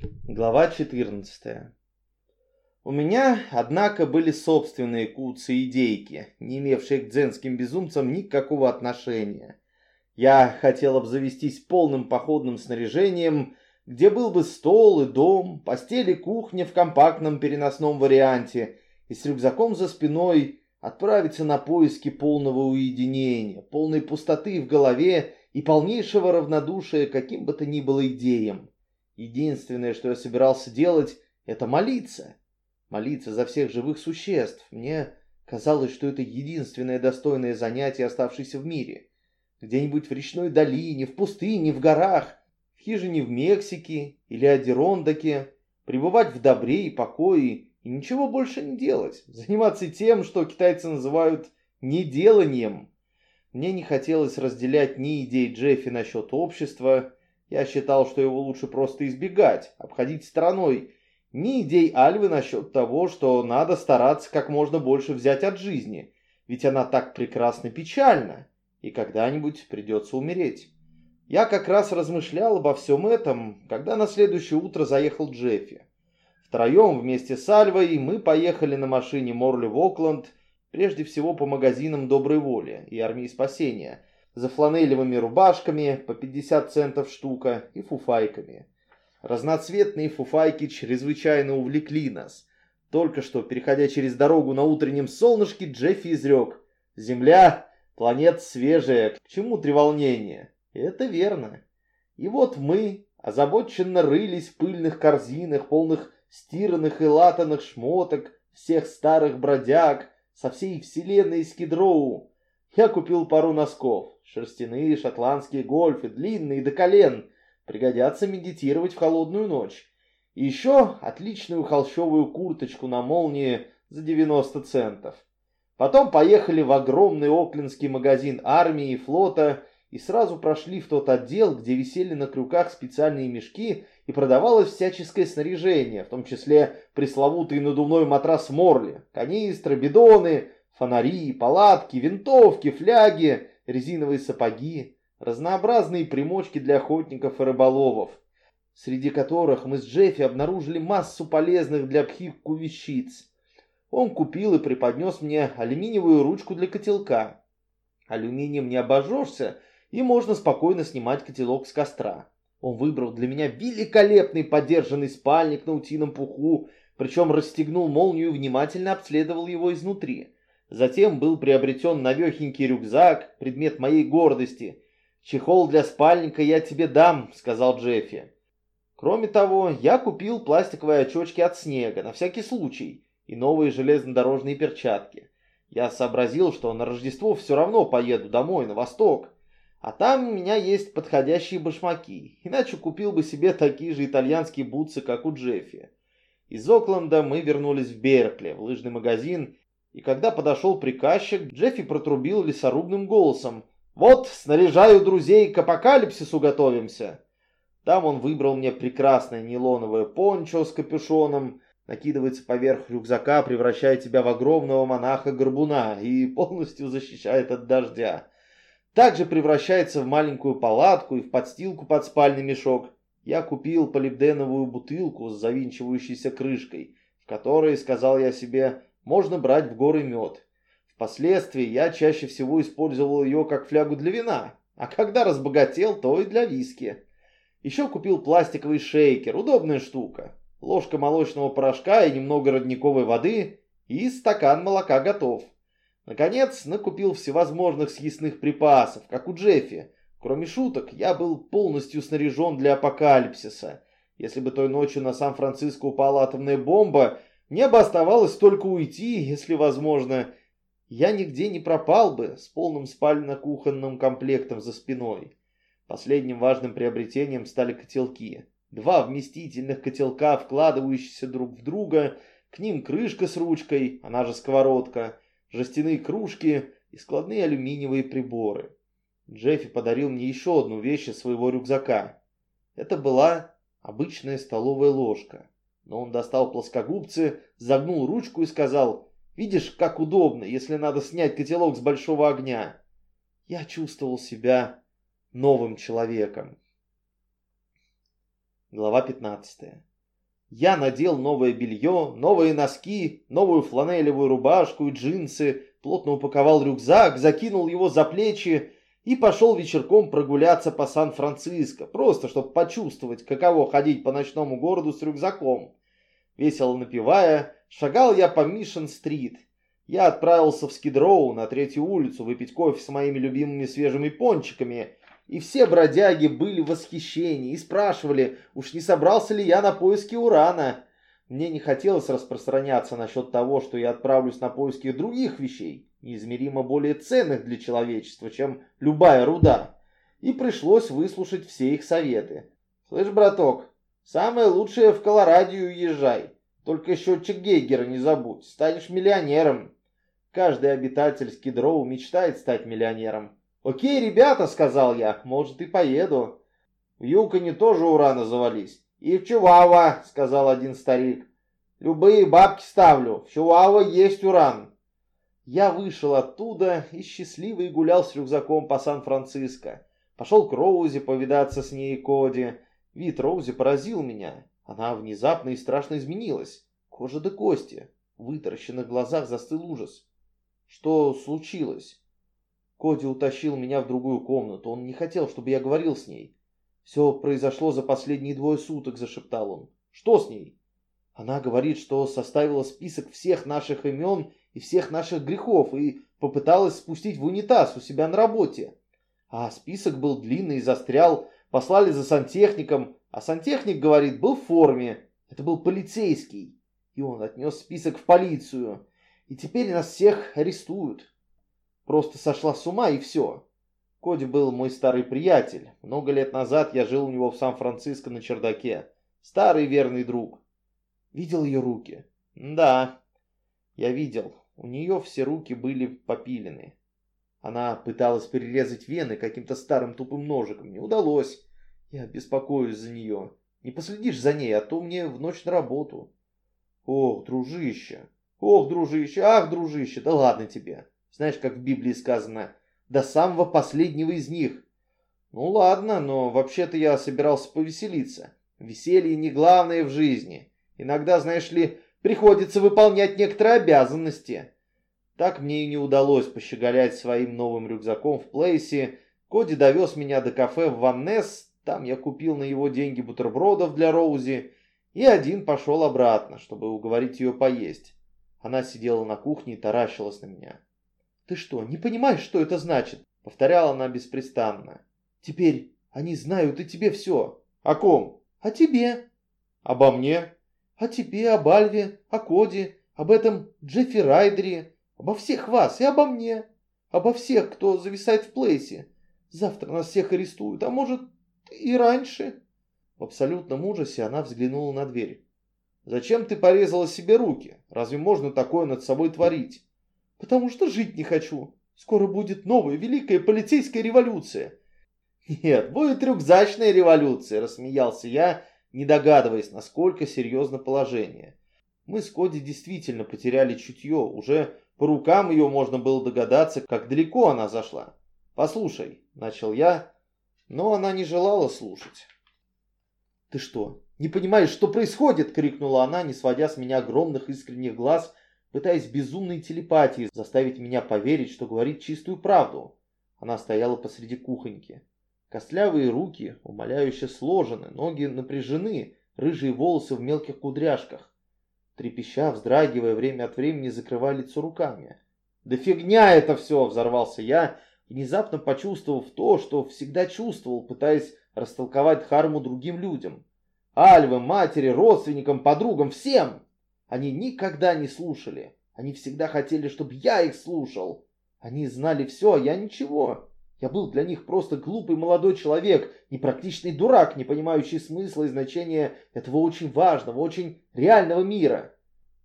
Глава 14. У меня, однако, были собственные куцы и идейки, не имевшие к дзенским безумцам никакого отношения. Я хотел обзавестись полным походным снаряжением, где был бы стол и дом, постель и кухня в компактном переносном варианте, и с рюкзаком за спиной отправиться на поиски полного уединения, полной пустоты в голове и полнейшего равнодушия каким бы то ни было идеям. Единственное, что я собирался делать, это молиться. Молиться за всех живых существ. Мне казалось, что это единственное достойное занятие, оставшееся в мире. Где-нибудь в речной долине, в пустыне, в горах, в хижине в Мексике или Адерондоке, пребывать в добре и покое и ничего больше не делать. Заниматься тем, что китайцы называют неделанием. Мне не хотелось разделять ни идей Джеффи насчет общества, я считал, что его лучше просто избегать, обходить стороной. Ни идей Альвы насчет того, что надо стараться как можно больше взять от жизни, ведь она так прекрасно печальна, и когда-нибудь придется умереть. Я как раз размышлял обо всем этом, когда на следующее утро заехал Джеффи. Втроем вместе с Альвой мы поехали на машине Морли в Окленд, прежде всего по магазинам доброй воли и армии спасения – за фланелевыми рубашками по 50 центов штука и фуфайками. Разноцветные фуфайки чрезвычайно увлекли нас. Только что, переходя через дорогу на утреннем солнышке, Джеффи изрек. «Земля — планета свежая, к чему треволнение?» Это верно. И вот мы озабоченно рылись в пыльных корзинах, полных стиранных и латаных шмоток, всех старых бродяг, со всей вселенной Скидроу. Я купил пару носков. Шерстяные шотландские гольфы, длинные до колен, пригодятся медитировать в холодную ночь. И еще отличную холщовую курточку на молнии за 90 центов. Потом поехали в огромный оклендский магазин армии и флота и сразу прошли в тот отдел, где висели на крюках специальные мешки и продавалось всяческое снаряжение, в том числе пресловутый надувной матрас Морли, канистры, бидоны, фонари, палатки, винтовки, фляги, резиновые сапоги, разнообразные примочки для охотников и рыболовов, среди которых мы с Джеффи обнаружили массу полезных для пхикку вещиц. Он купил и преподнес мне алюминиевую ручку для котелка. Алюминием не обожжешься, и можно спокойно снимать котелок с костра. Он выбрал для меня великолепный подержанный спальник на утином пуху, причем расстегнул молнию и внимательно обследовал его изнутри. Затем был приобретен навехенький рюкзак, предмет моей гордости. «Чехол для спальника я тебе дам», — сказал Джеффи. Кроме того, я купил пластиковые очочки от снега, на всякий случай, и новые железнодорожные перчатки. Я сообразил, что на Рождество все равно поеду домой, на восток. А там у меня есть подходящие башмаки, иначе купил бы себе такие же итальянские бутсы, как у Джеффи. Из Окленда мы вернулись в Беркли, в лыжный магазин, и когда подошел приказчик, Джеффи протрубил лесорубным голосом. «Вот, снаряжаю друзей, к апокалипсису готовимся!» Там он выбрал мне прекрасное нейлоновое пончо с капюшоном, накидывается поверх рюкзака, превращая тебя в огромного монаха-горбуна и полностью защищает от дождя. Также превращается в маленькую палатку и в подстилку под спальный мешок. Я купил полибденовую бутылку с завинчивающейся крышкой, в которой, сказал я себе, можно брать в горы мед. Впоследствии я чаще всего использовал ее как флягу для вина, а когда разбогател, то и для виски. Еще купил пластиковый шейкер, удобная штука. Ложка молочного порошка и немного родниковой воды, и стакан молока готов. Наконец, накупил всевозможных съестных припасов, как у Джеффи. Кроме шуток, я был полностью снаряжен для апокалипсиса. Если бы той ночью на Сан-Франциско упала атомная бомба, мне бы оставалось только уйти, если возможно. Я нигде не пропал бы с полным спально-кухонным комплектом за спиной. Последним важным приобретением стали котелки. Два вместительных котелка, вкладывающиеся друг в друга, к ним крышка с ручкой, она же сковородка, жестяные кружки и складные алюминиевые приборы. Джеффи подарил мне еще одну вещь из своего рюкзака. Это была обычная столовая ложка но он достал плоскогубцы, загнул ручку и сказал, «Видишь, как удобно, если надо снять котелок с большого огня». Я чувствовал себя новым человеком. Глава 15. Я надел новое белье, новые носки, новую фланелевую рубашку и джинсы, плотно упаковал рюкзак, закинул его за плечи и пошел вечерком прогуляться по Сан-Франциско, просто чтобы почувствовать, каково ходить по ночному городу с рюкзаком. Весело напевая, шагал я по Мишен-стрит. Я отправился в Скидроу на третью улицу выпить кофе с моими любимыми свежими пончиками, и все бродяги были в восхищении и спрашивали, уж не собрался ли я на поиски урана. Мне не хотелось распространяться насчет того, что я отправлюсь на поиски других вещей, неизмеримо более ценных для человечества, чем любая руда. И пришлось выслушать все их советы. «Слышь, браток, самое лучшее в Колорадию езжай. Только счетчик Гейгера не забудь, станешь миллионером». Каждый обитатель Скидроу мечтает стать миллионером. «Окей, ребята», — сказал я, — «может и поеду». В Юконе тоже урана завались. «И в Чувава», — сказал один старик. «Любые бабки ставлю, в Чувава есть уран». Я вышел оттуда и счастливый гулял с рюкзаком по Сан-Франциско. Пошел к Роузе повидаться с ней и Коди. Вид Роузи поразил меня. Она внезапно и страшно изменилась. Кожа до кости. В вытаращенных глазах застыл ужас. Что случилось? Коди утащил меня в другую комнату. Он не хотел, чтобы я говорил с ней. Все произошло за последние двое суток, зашептал он. Что с ней? Она говорит, что составила список всех наших имен и всех наших грехов и попыталась спустить в унитаз у себя на работе. А список был длинный и застрял. Послали за сантехником, а сантехник, говорит, был в форме. Это был полицейский. И он отнес список в полицию. И теперь нас всех арестуют. Просто сошла с ума и все. Коди был мой старый приятель. Много лет назад я жил у него в Сан-Франциско на чердаке. Старый верный друг. Видел ее руки? Да, я видел. У нее все руки были попилены. Она пыталась перерезать вены каким-то старым тупым ножиком. Не удалось. Я беспокоюсь за нее. Не последишь за ней, а то мне в ночь на работу. Ох, дружище. Ох, дружище, ах, дружище, да ладно тебе. Знаешь, как в Библии сказано, до самого последнего из них. Ну ладно, но вообще-то я собирался повеселиться. Веселье не главное в жизни. Иногда, знаешь ли, приходится выполнять некоторые обязанности. Так мне и не удалось пощеголять своим новым рюкзаком в Плейсе. Коди довез меня до кафе в Ваннес, там я купил на его деньги бутербродов для Роузи, и один пошел обратно, чтобы уговорить ее поесть. Она сидела на кухне и таращилась на меня. «Ты что, не понимаешь, что это значит?» — повторяла она беспрестанно. «Теперь они знают и тебе все». «О ком?» «О тебе». «Обо мне?» «О тебе, об Альве, о Коде, об этом Джеффи Райдере, обо всех вас и обо мне, обо всех, кто зависает в плейсе. Завтра нас всех арестуют, а может и раньше». В абсолютном ужасе она взглянула на дверь. «Зачем ты порезала себе руки? Разве можно такое над собой творить?» потому что жить не хочу. Скоро будет новая великая полицейская революция. Нет, будет рюкзачная революция, рассмеялся я, не догадываясь, насколько серьезно положение. Мы с Коди действительно потеряли чутье, уже по рукам ее можно было догадаться, как далеко она зашла. «Послушай», — начал я, но она не желала слушать. «Ты что, не понимаешь, что происходит?» — крикнула она, не сводя с меня огромных искренних глаз пытаясь безумной телепатией заставить меня поверить, что говорит чистую правду. Она стояла посреди кухоньки. Костлявые руки умоляюще сложены, ноги напряжены, рыжие волосы в мелких кудряшках. Трепеща, вздрагивая, время от времени закрывая лицо руками. «Да фигня это все!» — взорвался я, внезапно почувствовав то, что всегда чувствовал, пытаясь растолковать Харму другим людям. Альве, матери, родственникам, подругам, всем! Они никогда не слушали. Они всегда хотели, чтобы я их слушал. Они знали все, а я ничего. Я был для них просто глупый молодой человек, непрактичный дурак, не понимающий смысла и значения этого очень важного, очень реального мира.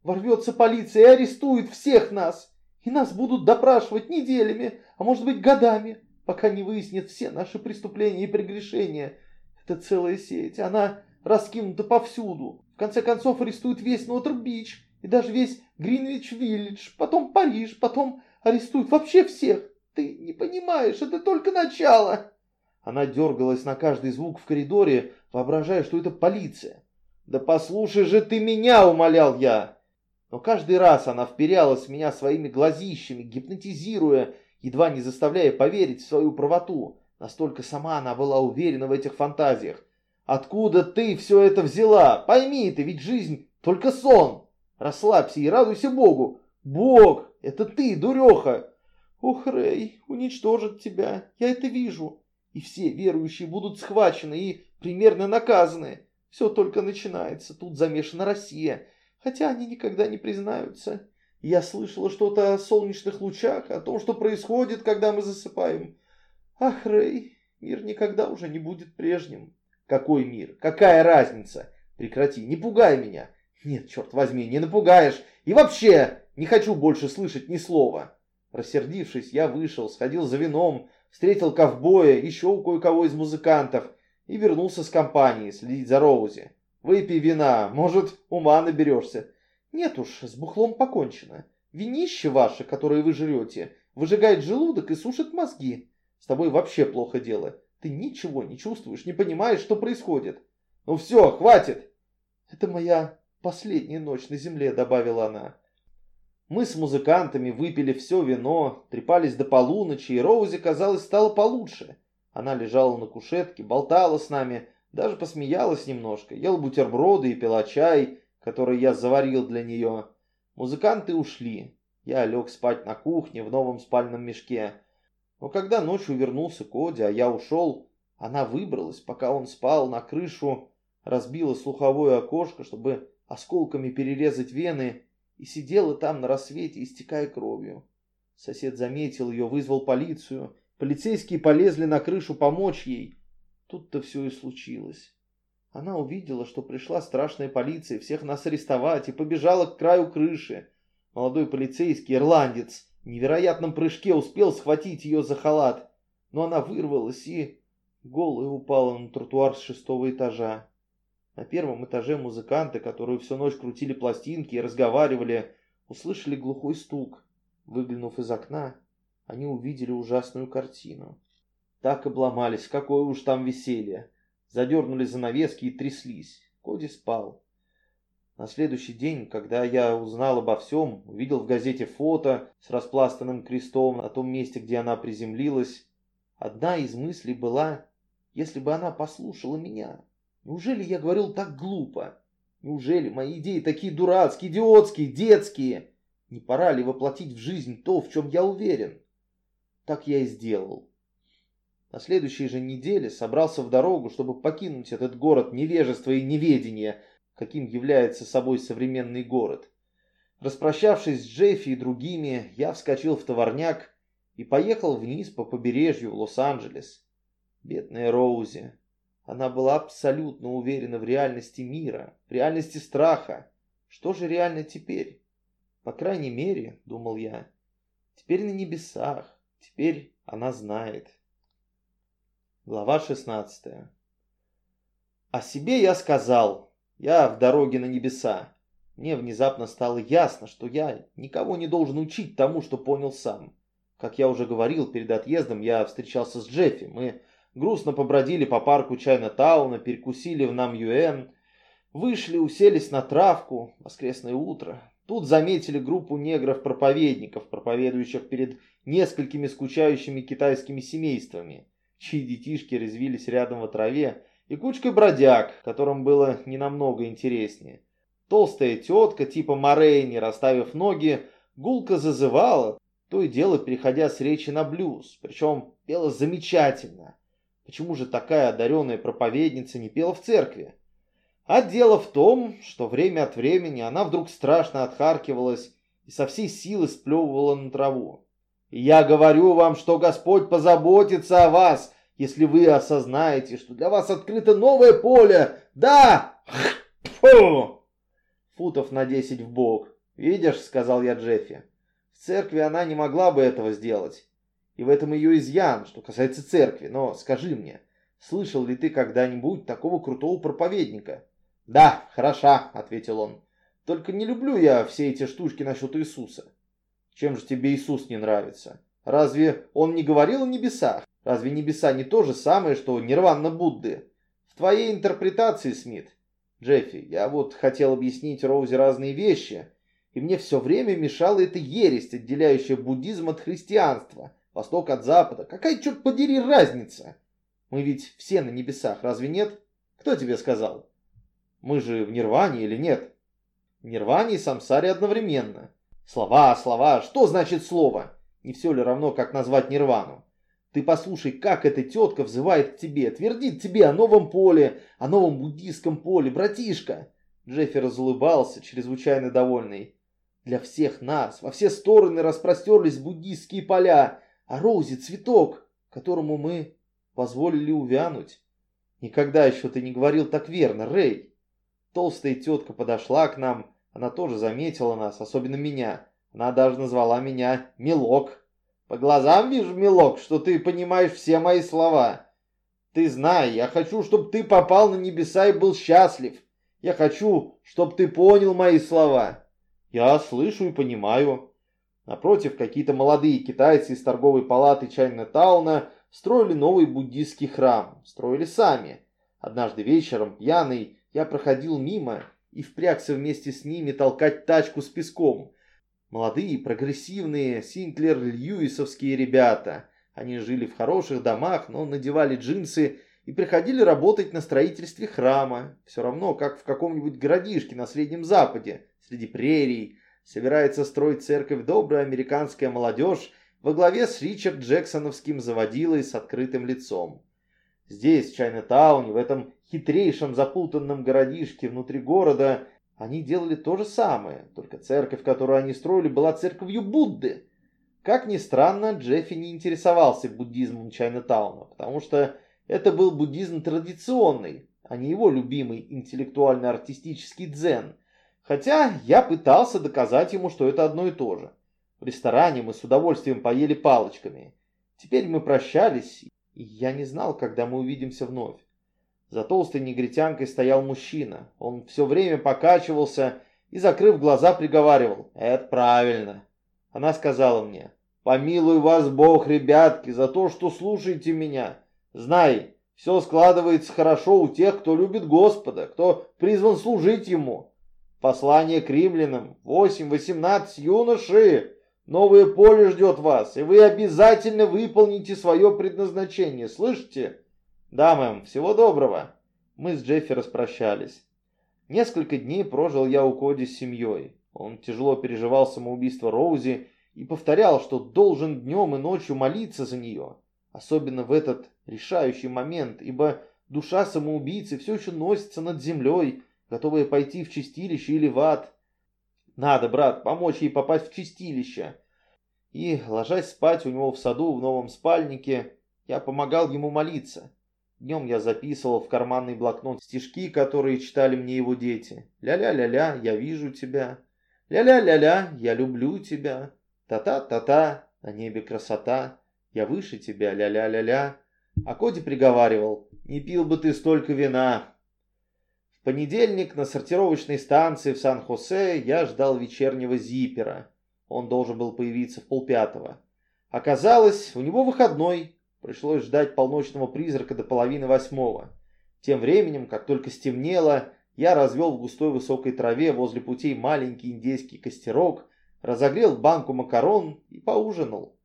Ворвется полиция и арестует всех нас. И нас будут допрашивать неделями, а может быть годами, пока не выяснят все наши преступления и прегрешения. Это целая сеть, она раскинута повсюду. В конце концов арестуют весь Нотр-Бич и даже весь Гринвич-Виллидж, потом Париж, потом арестуют вообще всех. Ты не понимаешь, это только начало. Она дергалась на каждый звук в коридоре, воображая, что это полиция. Да послушай же ты меня, умолял я. Но каждый раз она вперялась в меня своими глазищами, гипнотизируя, едва не заставляя поверить в свою правоту. Настолько сама она была уверена в этих фантазиях. Откуда ты все это взяла? Пойми ты, ведь жизнь только сон. Расслабься и радуйся Богу. Бог, это ты, дуреха. Ох, Рэй, уничтожат тебя, я это вижу. И все верующие будут схвачены и примерно наказаны. Все только начинается, тут замешана Россия, хотя они никогда не признаются. Я слышала что-то о солнечных лучах, о том, что происходит, когда мы засыпаем. Ах, Рэй, мир никогда уже не будет прежним. Какой мир? Какая разница? Прекрати, не пугай меня. Нет, черт возьми, не напугаешь. И вообще, не хочу больше слышать ни слова. Рассердившись, я вышел, сходил за вином, встретил ковбоя, еще кое-кого из музыкантов и вернулся с компанией следить за Роузи. Выпей вина, может, ума наберешься. Нет уж, с бухлом покончено. Винище ваше, которое вы жрете, выжигает желудок и сушит мозги. С тобой вообще плохо дело. Ты ничего не чувствуешь, не понимаешь, что происходит. Ну все, хватит. Это моя последняя ночь на земле, добавила она. Мы с музыкантами выпили все вино, трепались до полуночи, и Роузи, казалось, стало получше. Она лежала на кушетке, болтала с нами, даже посмеялась немножко, ела бутерброды и пила чай, который я заварил для нее. Музыканты ушли. Я лег спать на кухне в новом спальном мешке. Но когда ночью вернулся Коди, а я ушел, она выбралась, пока он спал, на крышу, разбила слуховое окошко, чтобы осколками перерезать вены, и сидела там на рассвете, истекая кровью. Сосед заметил ее, вызвал полицию. Полицейские полезли на крышу помочь ей. Тут-то все и случилось. Она увидела, что пришла страшная полиция всех нас арестовать и побежала к краю крыши. Молодой полицейский, ирландец, в невероятном прыжке успел схватить ее за халат, но она вырвалась и голая упала на тротуар с шестого этажа. На первом этаже музыканты, которые всю ночь крутили пластинки и разговаривали, услышали глухой стук. Выглянув из окна, они увидели ужасную картину. Так обломались, какое уж там веселье. Задернули занавески и тряслись. Коди спал. На следующий день, когда я узнал обо всем, увидел в газете фото с распластанным крестом на том месте, где она приземлилась, одна из мыслей была, если бы она послушала меня. Неужели я говорил так глупо? Неужели мои идеи такие дурацкие, идиотские, детские? Не пора ли воплотить в жизнь то, в чем я уверен? Так я и сделал. На следующей же неделе собрался в дорогу, чтобы покинуть этот город невежества и неведения, каким является собой современный город. Распрощавшись с Джеффи и другими, я вскочил в товарняк и поехал вниз по побережью в Лос-Анджелес. Бедная Роузи. Она была абсолютно уверена в реальности мира, в реальности страха. Что же реально теперь? По крайней мере, думал я, теперь на небесах, теперь она знает. Глава 16. О себе я сказал, я в дороге на небеса. Мне внезапно стало ясно, что я никого не должен учить тому, что понял сам. Как я уже говорил, перед отъездом я встречался с Джеффи. Мы грустно побродили по парку Чайна-тауна, перекусили в Нам-Юэн, вышли, уселись на травку, воскресное утро. Тут заметили группу негров-проповедников, проповедующих перед несколькими скучающими китайскими семействами, чьи детишки резвились рядом во траве, и кучкой бродяг, которым было не намного интереснее. Толстая тетка типа Морейни, расставив ноги, гулко зазывала, то и дело переходя с речи на блюз, причем пела замечательно. Почему же такая одаренная проповедница не пела в церкви? А дело в том, что время от времени она вдруг страшно отхаркивалась и со всей силы сплевывала на траву. Я говорю вам, что Господь позаботится о вас, если вы осознаете, что для вас открыто новое поле. Да! Фу! Футов на десять в бок. Видишь, сказал я Джеффи. В церкви она не могла бы этого сделать. И в этом ее изъян, что касается церкви. Но скажи мне, слышал ли ты когда-нибудь такого крутого проповедника? Да, хороша, ответил он. Только не люблю я все эти штучки насчет Иисуса. Чем же тебе Иисус не нравится? Разве он не говорил о небесах? Разве небеса не то же самое, что нирвана Будды? В твоей интерпретации, Смит, Джеффи, я вот хотел объяснить Роузе разные вещи, и мне все время мешала эта ересь, отделяющая буддизм от христианства, восток от запада. Какая, черт подери, разница? Мы ведь все на небесах, разве нет? Кто тебе сказал? Мы же в нирване или нет? В нирване и самсаре одновременно. Слова, слова, что значит слово? Не все ли равно, как назвать нирвану? Ты послушай, как эта тетка взывает к тебе, твердит тебе о новом поле, о новом буддийском поле, братишка. Джеффи разулыбался, чрезвычайно довольный. Для всех нас во все стороны распростерлись буддийские поля, а Роузи — цветок, которому мы позволили увянуть. Никогда еще ты не говорил так верно, Рэй. Толстая тетка подошла к нам, она тоже заметила нас, особенно меня. Она даже назвала меня Милок. По глазам вижу, Милок, что ты понимаешь все мои слова. Ты знай, я хочу, чтобы ты попал на небеса и был счастлив. Я хочу, чтобы ты понял мои слова. Я слышу и понимаю. Напротив, какие-то молодые китайцы из торговой палаты Чайна-тауна строили новый буддийский храм. Строили сами. Однажды вечером, пьяный, я проходил мимо и впрягся вместе с ними толкать тачку с песком. Молодые, прогрессивные, Синклер-Льюисовские ребята. Они жили в хороших домах, но надевали джинсы и приходили работать на строительстве храма. Все равно, как в каком-нибудь городишке на Среднем Западе, среди прерий, собирается строить церковь добрая американская молодежь во главе с Ричард Джексоновским заводилой с открытым лицом. Здесь, в Чайна-тауне, в этом хитрейшем запутанном городишке внутри города, они делали то же самое, только церковь, которую они строили, была церковью Будды. Как ни странно, Джеффи не интересовался буддизмом Чайна-тауна, потому что это был буддизм традиционный, а не его любимый интеллектуально-артистический дзен. Хотя я пытался доказать ему, что это одно и то же. В ресторане мы с удовольствием поели палочками. Теперь мы прощались, и я не знал, когда мы увидимся вновь. За толстой негритянкой стоял мужчина. Он все время покачивался и, закрыв глаза, приговаривал «Это правильно». Она сказала мне «Помилуй вас Бог, ребятки, за то, что слушаете меня. Знай, все складывается хорошо у тех, кто любит Господа, кто призван служить Ему. Послание к римлянам, 8-18, юноши, новое поле ждет вас, и вы обязательно выполните свое предназначение, слышите? Да, мэм, всего доброго. Мы с Джеффи распрощались. Несколько дней прожил я у Коди с семьей. Он тяжело переживал самоубийство Роузи и повторял, что должен днем и ночью молиться за нее особенно в этот решающий момент, ибо душа самоубийцы все еще носится над землей, готовая пойти в чистилище или в ад. Надо, брат, помочь ей попасть в чистилище. И, ложась спать у него в саду в новом спальнике, я помогал ему молиться. Днем я записывал в карманный блокнот стишки, которые читали мне его дети. Ля-ля-ля-ля, я вижу тебя. Ля-ля-ля-ля, я люблю тебя. Та-та-та-та, на небе красота. Я выше тебя, ля-ля-ля-ля. А Коди приговаривал, не пил бы ты столько вина. Понедельник на сортировочной станции в Сан-Хосе я ждал вечернего зипера. Он должен был появиться в полпятого. Оказалось, у него выходной. Пришлось ждать полночного призрака до половины восьмого. Тем временем, как только стемнело, я развел в густой высокой траве возле путей маленький индейский костерок, разогрел банку макарон и поужинал.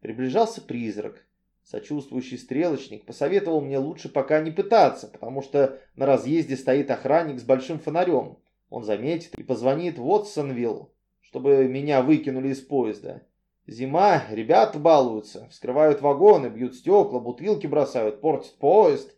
Приближался призрак. Сочувствующий стрелочник посоветовал мне лучше пока не пытаться, потому что на разъезде стоит охранник с большим фонарем. Он заметит и позвонит в Уотсонвилл, чтобы меня выкинули из поезда. Зима, ребята балуются, вскрывают вагоны, бьют стекла, бутылки бросают, портят поезд.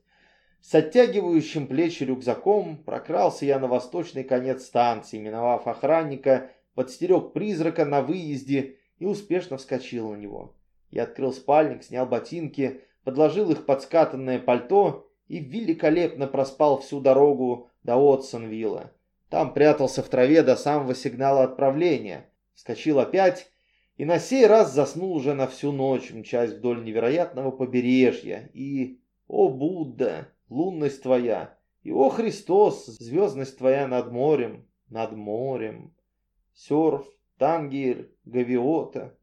С оттягивающим плечи рюкзаком прокрался я на восточный конец станции, миновав охранника, подстерег призрака на выезде и успешно вскочил на него. Я открыл спальник, снял ботинки, подложил их под скатанное пальто и великолепно проспал всю дорогу до Отсонвилла. Там прятался в траве до самого сигнала отправления. Вскочил опять и на сей раз заснул уже на всю ночь, мчась вдоль невероятного побережья. И, о Будда, лунность твоя, и о Христос, звездность твоя над морем, над морем. Серф, тангир, гавиота,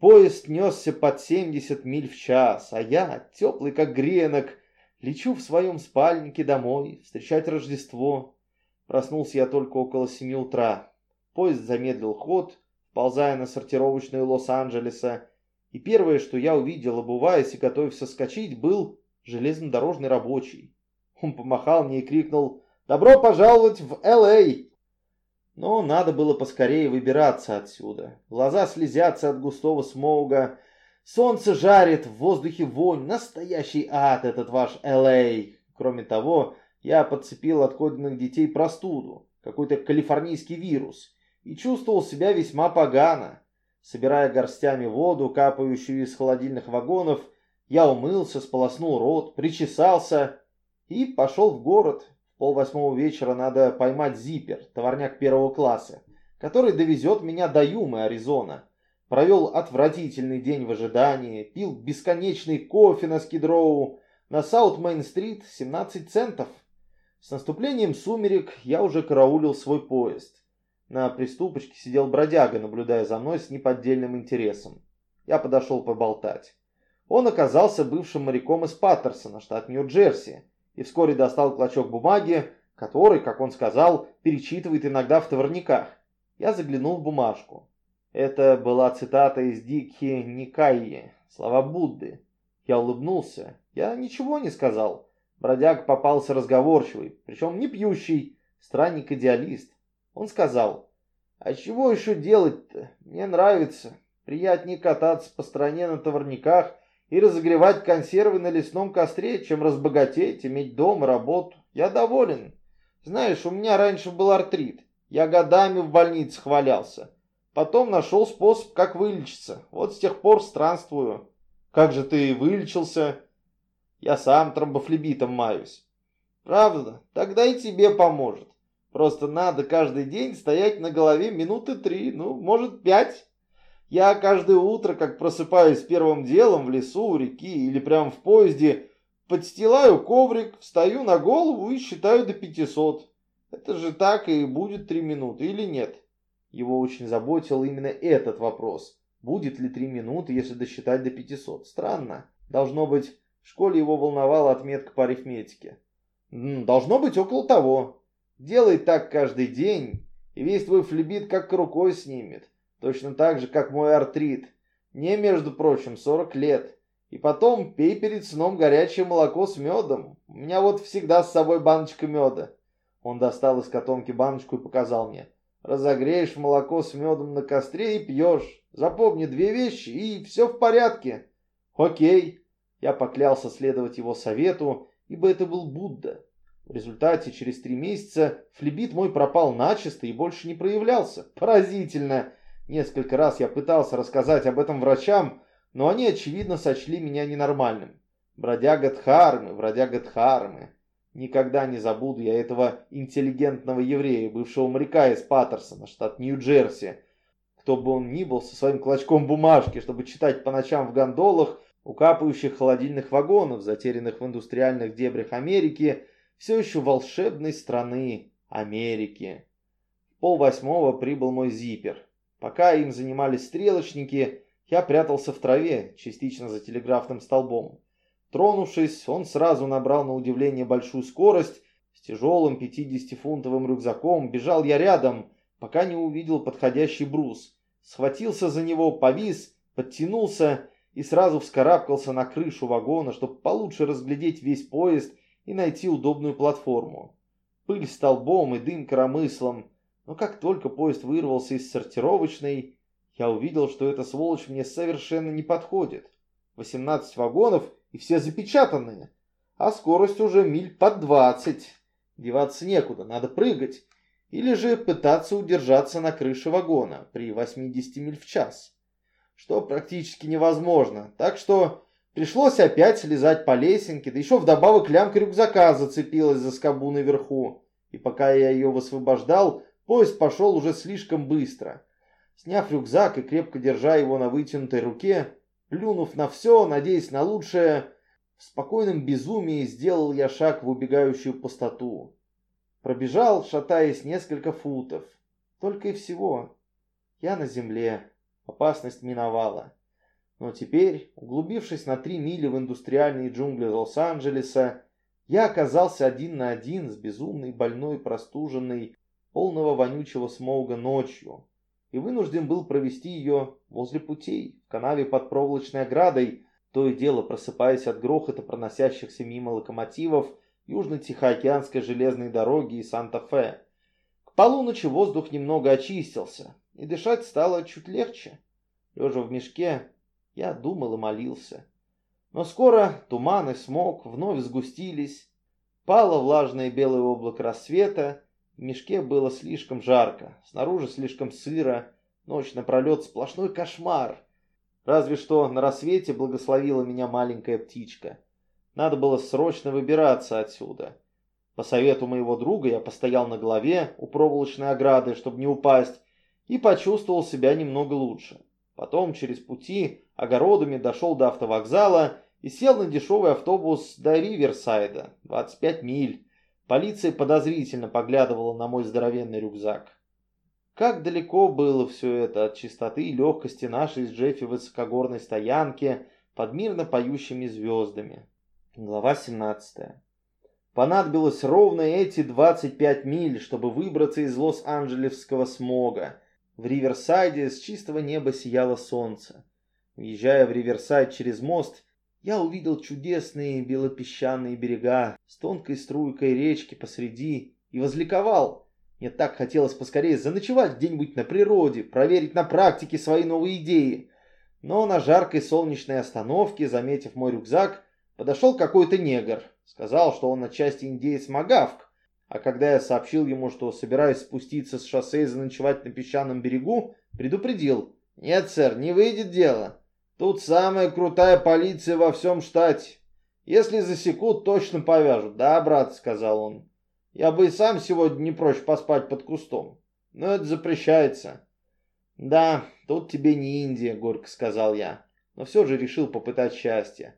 Поезд несся под 70 миль в час, а я, теплый как гренок, лечу в своем спальнике домой встречать Рождество. Проснулся я только около семи утра. Поезд замедлил ход, вползая на сортировочную Лос-Анджелеса, и первое, что я увидел, обуваясь и готовясь соскочить, был железнодорожный рабочий. Он помахал мне и крикнул «Добро пожаловать в Л.А.!» Но надо было поскорее выбираться отсюда. Глаза слезятся от густого смога, солнце жарит, в воздухе вонь, настоящий ад этот ваш Л.А. Кроме того, я подцепил от коденных детей простуду, какой-то калифорнийский вирус, и чувствовал себя весьма погано. Собирая горстями воду, капающую из холодильных вагонов, я умылся, сполоснул рот, причесался и пошел в город. В полвосьмого вечера надо поймать зипер, товарняк первого класса, который довезет меня до Юмы, Аризона. Провел отвратительный день в ожидании, пил бесконечный кофе на Скидроу, на Саут-Мейн-стрит 17 центов. С наступлением сумерек я уже караулил свой поезд. На приступочке сидел бродяга, наблюдая за мной с неподдельным интересом. Я подошел поболтать. Он оказался бывшим моряком из Паттерсона, штат Нью-Джерси, и вскоре достал клочок бумаги, который, как он сказал, перечитывает иногда в товарниках. Я заглянул в бумажку. Это была цитата из Дикхи Никайи, слова Будды. Я улыбнулся. Я ничего не сказал. Бродяг попался разговорчивый, причем не пьющий, странник-идеалист. Он сказал, «А чего еще делать-то? Мне нравится. Приятнее кататься по стране на товарниках и разогревать консервы на лесном костре, чем разбогатеть, иметь дом работу. Я доволен. Знаешь, у меня раньше был артрит. Я годами в больницах валялся. Потом нашел способ, как вылечиться. Вот с тех пор странствую. Как же ты вылечился? Я сам тромбофлебитом маюсь. Правда? Тогда и тебе поможет. Просто надо каждый день стоять на голове минуты три, ну, может, пять. Я каждое утро, как просыпаюсь первым делом в лесу, у реки или прямо в поезде, подстилаю коврик, встаю на голову и считаю до 500. Это же так и будет три минуты или нет? Его очень заботил именно этот вопрос. Будет ли три минуты, если досчитать до 500? Странно. Должно быть, в школе его волновала отметка по арифметике. Должно быть около того. Делай так каждый день, и весь твой флебит как рукой снимет. Точно так же, как мой артрит. Мне, между прочим, 40 лет. И потом пей перед сном горячее молоко с медом. У меня вот всегда с собой баночка меда. Он достал из котомки баночку и показал мне. Разогреешь молоко с медом на костре и пьешь. Запомни две вещи, и все в порядке. Окей. Я поклялся следовать его совету, ибо это был Будда. В результате через три месяца флебит мой пропал начисто и больше не проявлялся. Поразительно! Несколько раз я пытался рассказать об этом врачам, но они, очевидно, сочли меня ненормальным. Бродяга Дхармы, бродяга Дхармы. Никогда не забуду я этого интеллигентного еврея, бывшего моряка из Паттерсона, штат Нью-Джерси. Кто бы он ни был, со своим клочком бумажки, чтобы читать по ночам в гондолах, укапающих холодильных вагонов, затерянных в индустриальных дебрях Америки, все еще волшебной страны Америки. В полвосьмого прибыл мой зипер. Пока им занимались стрелочники, я прятался в траве, частично за телеграфным столбом. Тронувшись, он сразу набрал на удивление большую скорость. С тяжелым 50-фунтовым рюкзаком бежал я рядом, пока не увидел подходящий брус. Схватился за него, повис, подтянулся и сразу вскарабкался на крышу вагона, чтобы получше разглядеть весь поезд и найти удобную платформу. Пыль столбом и дым коромыслом. Но как только поезд вырвался из сортировочной, я увидел, что эта сволочь мне совершенно не подходит. 18 вагонов и все запечатанные, а скорость уже миль под 20. Деваться некуда, надо прыгать. Или же пытаться удержаться на крыше вагона при 80 миль в час. Что практически невозможно. Так что Пришлось опять слезать по лесенке, да еще вдобавок лямка рюкзака зацепилась за скобу наверху. И пока я ее высвобождал, поезд пошел уже слишком быстро. Сняв рюкзак и крепко держа его на вытянутой руке, плюнув на все, надеясь на лучшее, в спокойном безумии сделал я шаг в убегающую пустоту. Пробежал, шатаясь несколько футов. Только и всего. Я на земле. Опасность миновала. Но теперь, углубившись на три мили в индустриальные джунгли Лос-Анджелеса, Я оказался один на один с безумной, больной, простуженной, полного вонючего смога ночью, и вынужден был провести ее возле путей, в канаве под проволочной оградой, то и дело просыпаясь от грохота проносящихся мимо локомотивов Южно-Тихоокеанской железной дороги и Санта-Фе. К полуночи воздух немного очистился, и дышать стало чуть легче. Лежа в мешке, я думал и молился. Но скоро туман и смог вновь сгустились, пало влажное белое облако рассвета, в мешке было слишком жарко, снаружи слишком сыро, ночь напролет сплошной кошмар. Разве что на рассвете благословила меня маленькая птичка. Надо было срочно выбираться отсюда. По совету моего друга я постоял на голове у проволочной ограды, чтобы не упасть, и почувствовал себя немного лучше. Потом через пути огородами дошел до автовокзала и сел на дешевый автобус до Риверсайда, 25 миль. Полиция подозрительно поглядывала на мой здоровенный рюкзак. Как далеко было все это от чистоты и легкости нашей с Джеффи высокогорной стоянки под мирно поющими звездами. Глава 17. Понадобилось ровно эти 25 миль, чтобы выбраться из Лос-Анджелесского смога. В Риверсайде с чистого неба сияло солнце. Въезжая в Риверсайд через мост, я увидел чудесные белопесчаные берега с тонкой струйкой речки посреди и возликовал. Мне так хотелось поскорее заночевать где-нибудь на природе, проверить на практике свои новые идеи. Но на жаркой солнечной остановке, заметив мой рюкзак, подошел какой-то негр. Сказал, что он отчасти индеец Магавк. А когда я сообщил ему, что собираюсь спуститься с шоссе и заночевать на песчаном берегу, предупредил. «Нет, сэр, не выйдет дело. Тут самая крутая полиция во всем штате. Если засекут, точно повяжут. Да, брат, сказал он. Я бы и сам сегодня не прочь поспать под кустом. Но это запрещается. Да, тут тебе не Индия, горько сказал я. Но все же решил попытать счастье.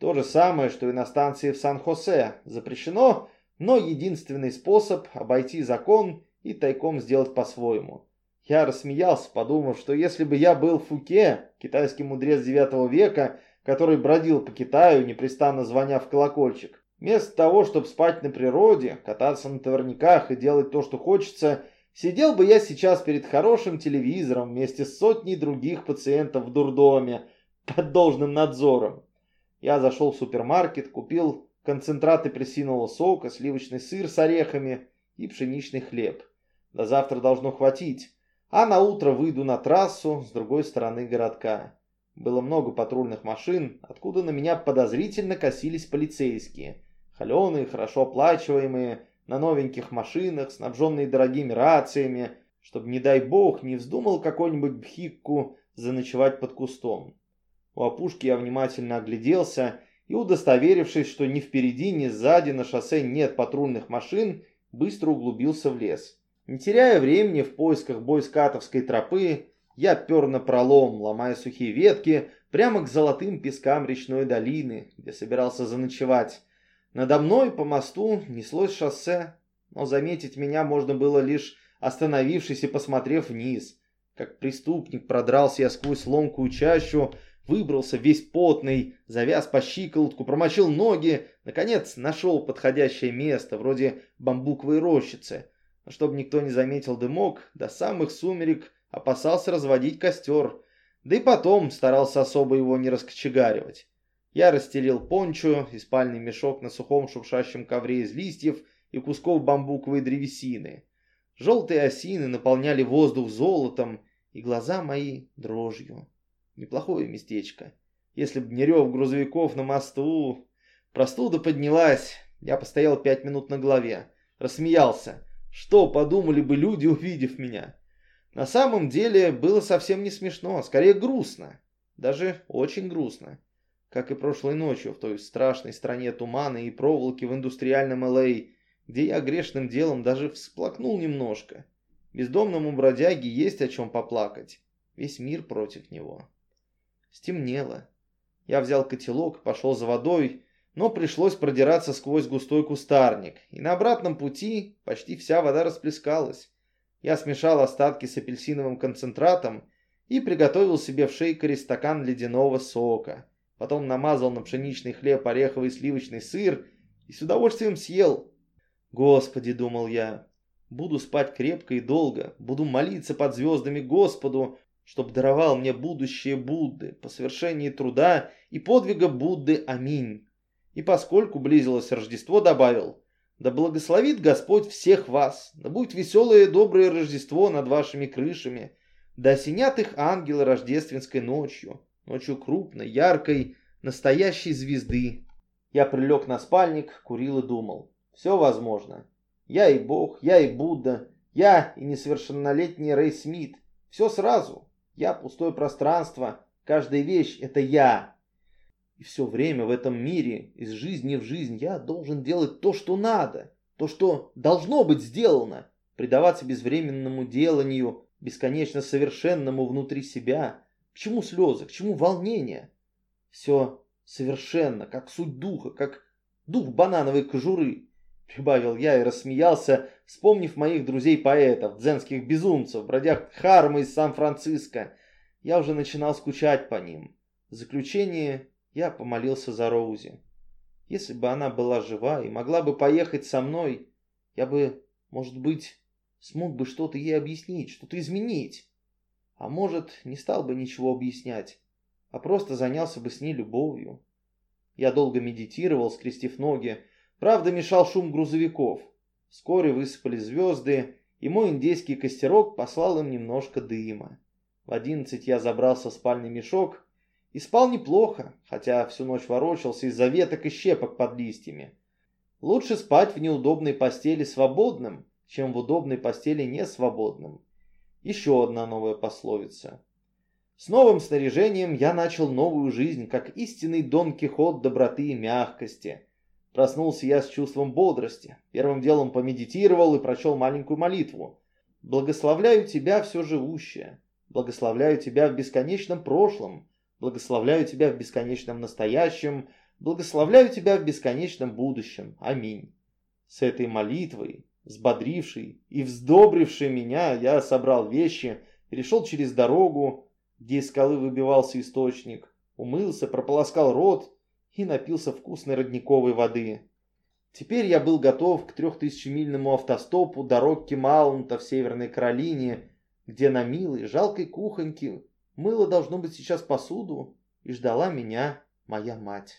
То же самое, что и на станции в Сан-Хосе. Запрещено, но единственный способ обойти закон и тайком сделать по-своему. Я рассмеялся, подумав, что если бы я был Фуке, китайский мудрец 9 века, который бродил по Китаю, непрестанно звоня в колокольчик, вместо того, чтобы спать на природе, кататься на товарниках и делать то, что хочется, сидел бы я сейчас перед хорошим телевизором вместе с сотней других пациентов в дурдоме под должным надзором. Я зашел в супермаркет, купил концентраты апельсинового сока, сливочный сыр с орехами и пшеничный хлеб. До завтра должно хватить а на утро выйду на трассу с другой стороны городка. Было много патрульных машин, откуда на меня подозрительно косились полицейские. Холеные, хорошо оплачиваемые, на новеньких машинах, снабженные дорогими рациями, чтобы, не дай бог, не вздумал какой-нибудь бхикку заночевать под кустом. У опушки я внимательно огляделся и, удостоверившись, что ни впереди, ни сзади на шоссе нет патрульных машин, быстро углубился в лес. Не теряя времени в поисках бойскатовской тропы, я пер на пролом, ломая сухие ветки, прямо к золотым пескам речной долины, где собирался заночевать. Надо мной по мосту неслось шоссе, но заметить меня можно было лишь остановившись и посмотрев вниз. Как преступник продрался я сквозь ломкую чащу, выбрался весь потный, завяз по щиколотку, промочил ноги, наконец нашел подходящее место, вроде бамбуковой рощицы. Чтобы никто не заметил дымок, до самых сумерек опасался разводить костер, да и потом старался особо его не раскочегаривать. Я расстелил пончо и спальный мешок на сухом шуршащем ковре из листьев и кусков бамбуковой древесины. Желтые осины наполняли воздух золотом и глаза мои дрожью. Неплохое местечко. Если б не рев грузовиков на мосту... Простуда поднялась. Я постоял пять минут на голове. Рассмеялся. Что подумали бы люди, увидев меня? На самом деле было совсем не смешно, а скорее грустно. Даже очень грустно. Как и прошлой ночью в той страшной стране тумана и проволоки в индустриальном Л.А., где я грешным делом даже всплакнул немножко. Бездомному бродяге есть о чем поплакать. Весь мир против него. Стемнело. Я взял котелок, пошел за водой, но пришлось продираться сквозь густой кустарник, и на обратном пути почти вся вода расплескалась. Я смешал остатки с апельсиновым концентратом и приготовил себе в шейкере стакан ледяного сока. Потом намазал на пшеничный хлеб ореховый сливочный сыр и с удовольствием съел. Господи, думал я, буду спать крепко и долго, буду молиться под звездами Господу, чтоб даровал мне будущее Будды по совершении труда и подвига Будды. Аминь. И поскольку близилось Рождество, добавил, да благословит Господь всех вас, да будет веселое и доброе Рождество над вашими крышами, да осенят их ангелы рождественской ночью, ночью крупной, яркой, настоящей звезды. Я прилег на спальник, курил и думал. Все возможно. Я и Бог, я и Будда, я и несовершеннолетний Рэй Смит. Все сразу. Я пустое пространство, каждая вещь — это я. И все время в этом мире, из жизни в жизнь, я должен делать то, что надо, то, что должно быть сделано, предаваться безвременному деланию, бесконечно совершенному внутри себя. К чему слезы, к чему волнение? Все совершенно, как суть духа, как дух банановой кожуры, прибавил я и рассмеялся, вспомнив моих друзей-поэтов, дзенских безумцев, бродяг Харма из Сан-Франциско. Я уже начинал скучать по ним. В заключение я помолился за Роузи. Если бы она была жива и могла бы поехать со мной, я бы, может быть, смог бы что-то ей объяснить, что-то изменить. А может, не стал бы ничего объяснять, а просто занялся бы с ней любовью. Я долго медитировал, скрестив ноги. Правда, мешал шум грузовиков. Вскоре высыпали звезды, и мой индейский костерок послал им немножко дыма. В одиннадцать я забрался в спальный мешок и спал неплохо, хотя всю ночь ворочался из-за веток и щепок под листьями. Лучше спать в неудобной постели свободным, чем в удобной постели несвободным. Еще одна новая пословица. С новым снаряжением я начал новую жизнь, как истинный Дон Кихот доброты и мягкости. Проснулся я с чувством бодрости. Первым делом помедитировал и прочел маленькую молитву. «Благословляю тебя, все живущее. Благословляю тебя в бесконечном прошлом. Благословляю тебя в бесконечном настоящем. Благословляю тебя в бесконечном будущем. Аминь». С этой молитвой Взбодривший и вздобривший меня, я собрал вещи, перешел через дорогу, где из скалы выбивался источник, умылся, прополоскал рот и напился вкусной родниковой воды. Теперь я был готов к трехтысячемильному автостопу до Рокки в Северной Каролине, где на милой, жалкой кухоньке мыло должно быть сейчас посуду, и ждала меня моя мать.